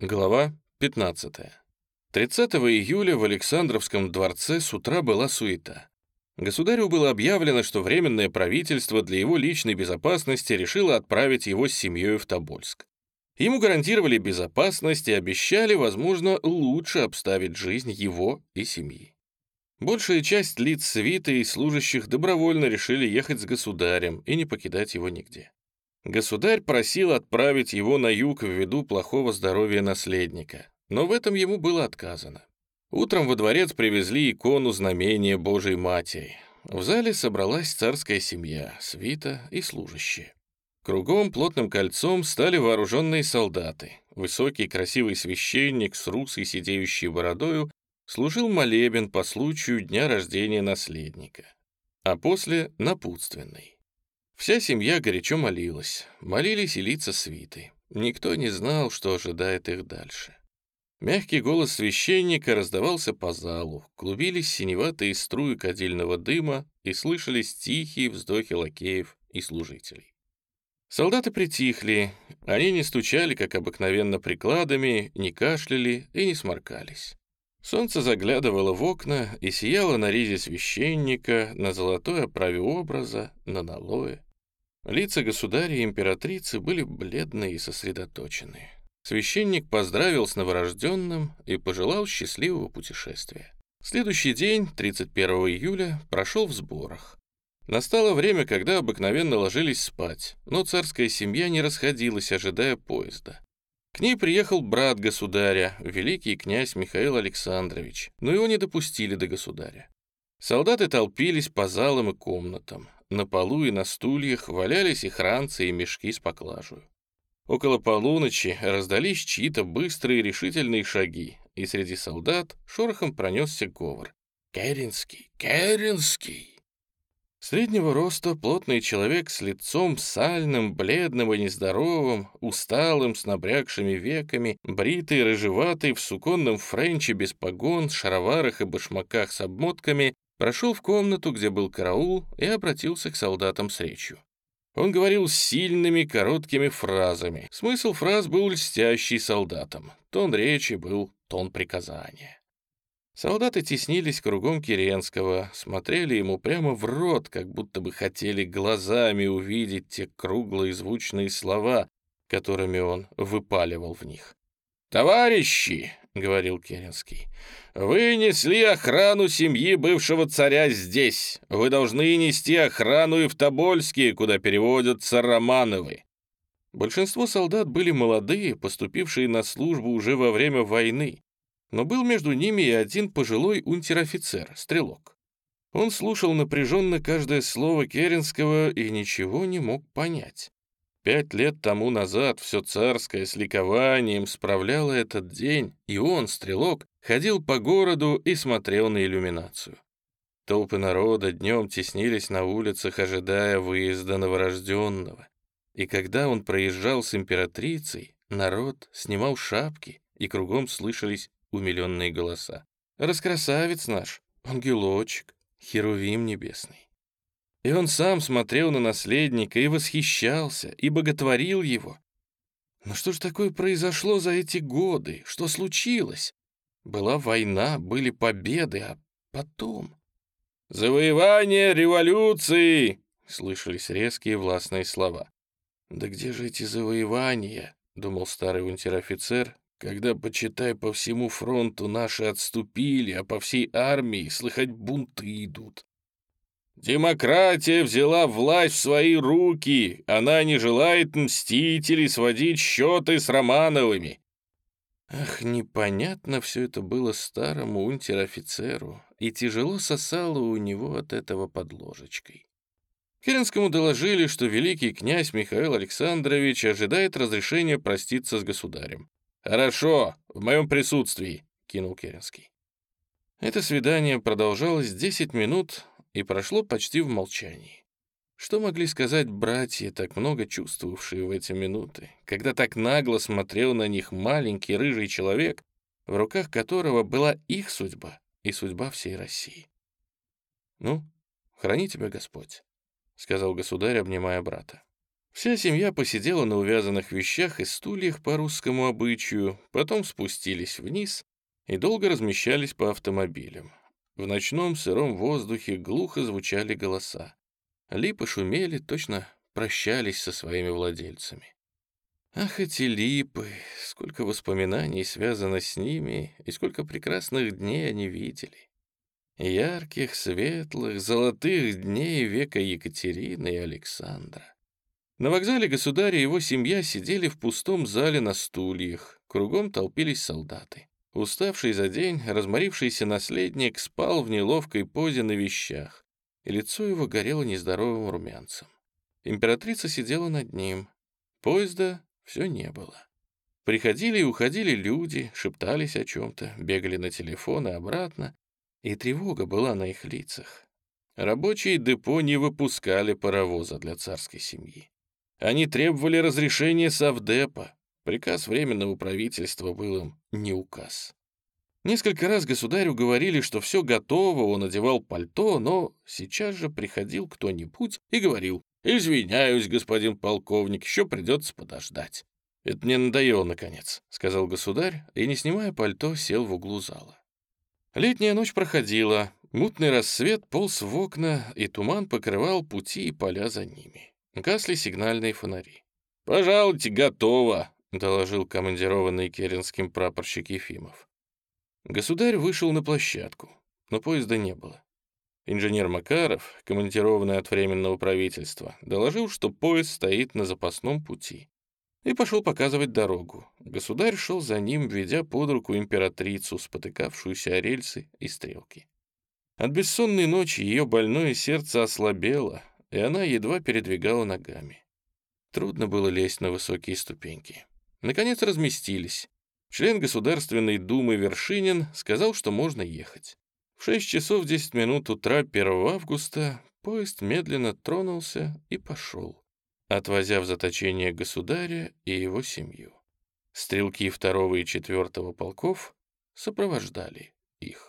Глава 15. 30 июля в Александровском дворце с утра была суета. Государю было объявлено, что Временное правительство для его личной безопасности решило отправить его с семьей в Тобольск. Ему гарантировали безопасность и обещали, возможно, лучше обставить жизнь его и семьи. Большая часть лиц свиты и служащих добровольно решили ехать с государем и не покидать его нигде. Государь просил отправить его на юг ввиду плохого здоровья наследника, но в этом ему было отказано. Утром во дворец привезли икону знамения Божией Матери. В зале собралась царская семья, свита и служащие. Кругом плотным кольцом стали вооруженные солдаты. Высокий красивый священник с русой сидеющей бородою служил молебен по случаю дня рождения наследника, а после — напутственный. Вся семья горячо молилась, молились и лица свиты. Никто не знал, что ожидает их дальше. Мягкий голос священника раздавался по залу, клубились синеватые струи кадильного дыма и слышались тихие вздохи лакеев и служителей. Солдаты притихли, они не стучали, как обыкновенно, прикладами, не кашляли и не сморкались. Солнце заглядывало в окна и сияло на ризе священника, на золотой оправе образа, на налое. Лица государя и императрицы были бледные и сосредоточенные. Священник поздравил с новорожденным и пожелал счастливого путешествия. Следующий день, 31 июля, прошел в сборах. Настало время, когда обыкновенно ложились спать, но царская семья не расходилась, ожидая поезда. К ней приехал брат государя, великий князь Михаил Александрович, но его не допустили до государя. Солдаты толпились по залам и комнатам. На полу и на стульях валялись и хранцы, и мешки с поклажей. Около полуночи раздались чьи-то быстрые решительные шаги, и среди солдат шорохом пронесся говор. «Керенский! Керенский!» Среднего роста плотный человек с лицом сальным, бледным и нездоровым, усталым, с набрякшими веками, бритый, рыжеватый, в суконном френче без погон, шароварах и башмаках с обмотками, прошел в комнату, где был караул, и обратился к солдатам с речью. Он говорил сильными, короткими фразами. Смысл фраз был льстящий солдатам. Тон речи был тон приказания. Солдаты теснились кругом Киренского, смотрели ему прямо в рот, как будто бы хотели глазами увидеть те круглые звучные слова, которыми он выпаливал в них. «Товарищи!» — говорил Керенский. «Вы несли охрану семьи бывшего царя здесь. Вы должны нести охрану и в Тобольске, куда переводятся Романовы». Большинство солдат были молодые, поступившие на службу уже во время войны но был между ними и один пожилой унтер-офицер, стрелок. Он слушал напряженно каждое слово Керенского и ничего не мог понять. Пять лет тому назад все царское с ликованием справляло этот день, и он, стрелок, ходил по городу и смотрел на иллюминацию. Толпы народа днем теснились на улицах, ожидая выезда новорожденного. И когда он проезжал с императрицей, народ снимал шапки, и кругом слышались умиленные голоса. «Раскрасавец наш, ангелочек, херувим небесный». И он сам смотрел на наследника и восхищался, и боготворил его. Но что ж такое произошло за эти годы? Что случилось? Была война, были победы, а потом... «Завоевание революции!» — слышались резкие властные слова. «Да где же эти завоевания?» — думал старый унтер-офицер, когда, почитай, по всему фронту наши отступили, а по всей армии, слыхать, бунты идут. Демократия взяла власть в свои руки, она не желает мстить или сводить счеты с Романовыми. Ах, непонятно все это было старому унтер-офицеру, и тяжело сосало у него от этого под ложечкой. Керенскому доложили, что великий князь Михаил Александрович ожидает разрешения проститься с государем. «Хорошо, в моем присутствии», — кинул Керенский. Это свидание продолжалось 10 минут и прошло почти в молчании. Что могли сказать братья, так много чувствовавшие в эти минуты, когда так нагло смотрел на них маленький рыжий человек, в руках которого была их судьба и судьба всей России? «Ну, храни тебя Господь», — сказал государь, обнимая брата. Вся семья посидела на увязанных вещах и стульях по русскому обычаю, потом спустились вниз и долго размещались по автомобилям. В ночном сыром воздухе глухо звучали голоса. Липы шумели, точно прощались со своими владельцами. Ах, эти липы! Сколько воспоминаний связано с ними, и сколько прекрасных дней они видели. Ярких, светлых, золотых дней века Екатерины и Александра. На вокзале государь и его семья сидели в пустом зале на стульях, кругом толпились солдаты. Уставший за день, разморившийся наследник спал в неловкой позе на вещах, и лицо его горело нездоровым румянцем. Императрица сидела над ним. Поезда все не было. Приходили и уходили люди, шептались о чем-то, бегали на телефон и обратно, и тревога была на их лицах. Рабочие депо не выпускали паровоза для царской семьи. Они требовали разрешения Совдепа. Приказ Временного правительства был им не указ. Несколько раз государю говорили, что все готово, он одевал пальто, но сейчас же приходил кто-нибудь и говорил, «Извиняюсь, господин полковник, еще придется подождать». «Это мне надоело, наконец», — сказал государь, и, не снимая пальто, сел в углу зала. Летняя ночь проходила, мутный рассвет полз в окна, и туман покрывал пути и поля за ними. Гасли сигнальные фонари. «Пожалуйте, готово», — доложил командированный керенским прапорщик Ефимов. Государь вышел на площадку, но поезда не было. Инженер Макаров, командированный от Временного правительства, доложил, что поезд стоит на запасном пути и пошел показывать дорогу. Государь шел за ним, ведя под руку императрицу, спотыкавшуюся о рельсы и стрелки. От бессонной ночи ее больное сердце ослабело, и она едва передвигала ногами. Трудно было лезть на высокие ступеньки. Наконец разместились. Член Государственной Думы Вершинин сказал, что можно ехать. В 6 часов 10 минут утра 1 августа поезд медленно тронулся и пошел отвозя в заточение государя и его семью. Стрелки второго и четвертого полков сопровождали их.